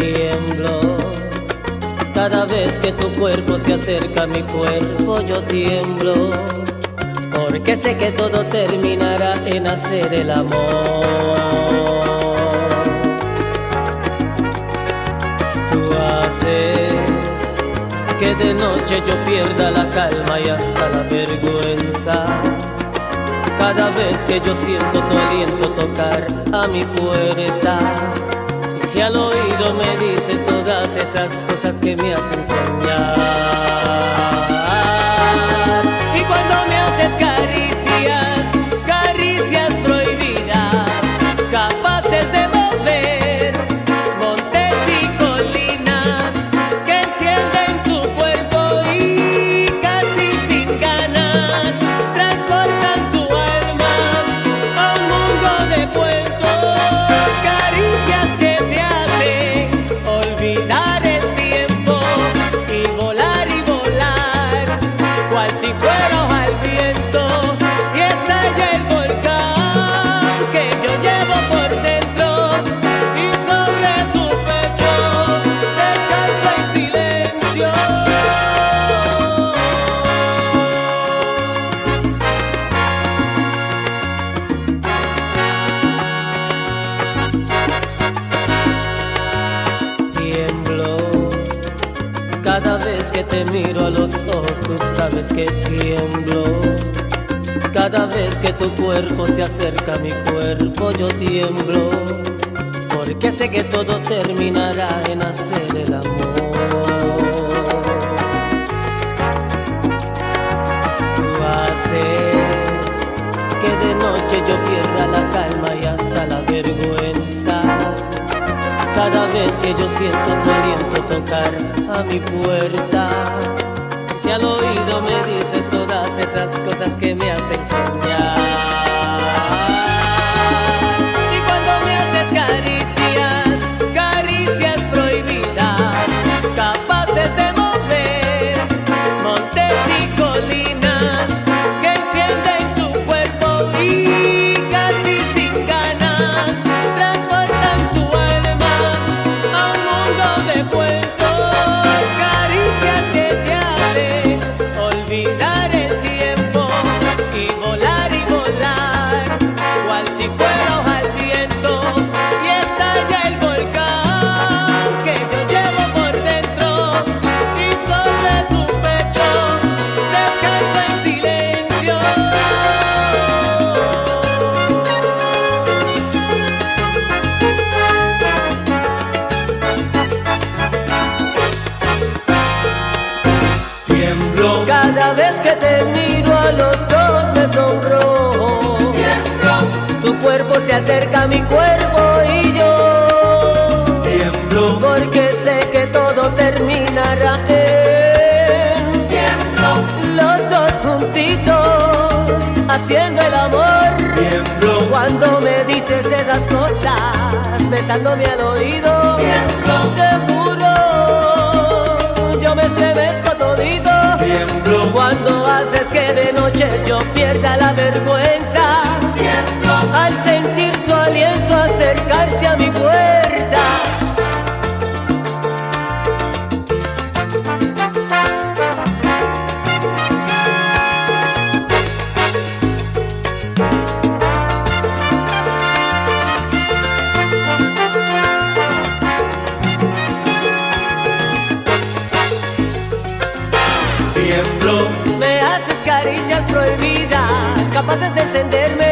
Tiemblo. Cada vez que tu cuerpo se acerca a mi cuerpo, yo tiemblo. Porque sé que todo terminará en hacer el amor. Tú haces que de noche yo pierda la calma y hasta la vergüenza. Cada vez que yo siento tu aliento tocar a mi puerta. Si al oído me dices todas esas cosas que me hacen soñar. Cada vez que te miro a los ojos, tú sabes que tiemblo. Cada vez que tu cuerpo se acerca a mi cuerpo, yo tiemblo. Porque sé que todo terminará en hacer el amor. Tú haces que de noche yo pierda la calma y hasta. Cada vez que yo siento tu aliento tocar a mi puerta, si al oído me dices todas esas cosas que me hacen soñar. Que te miro a los ojos me sonrojo. tiemblo, Tu cuerpo se acerca a mi cuerpo y yo. tiemblo, Porque sé que todo terminará en tiemblo, los dos juntitos haciendo el amor. tiemblo, Cuando me dices esas cosas, besándome al oído, Tiemblo. Que de noche yo pierda la vergüenza, prohibidas, capaces de encenderme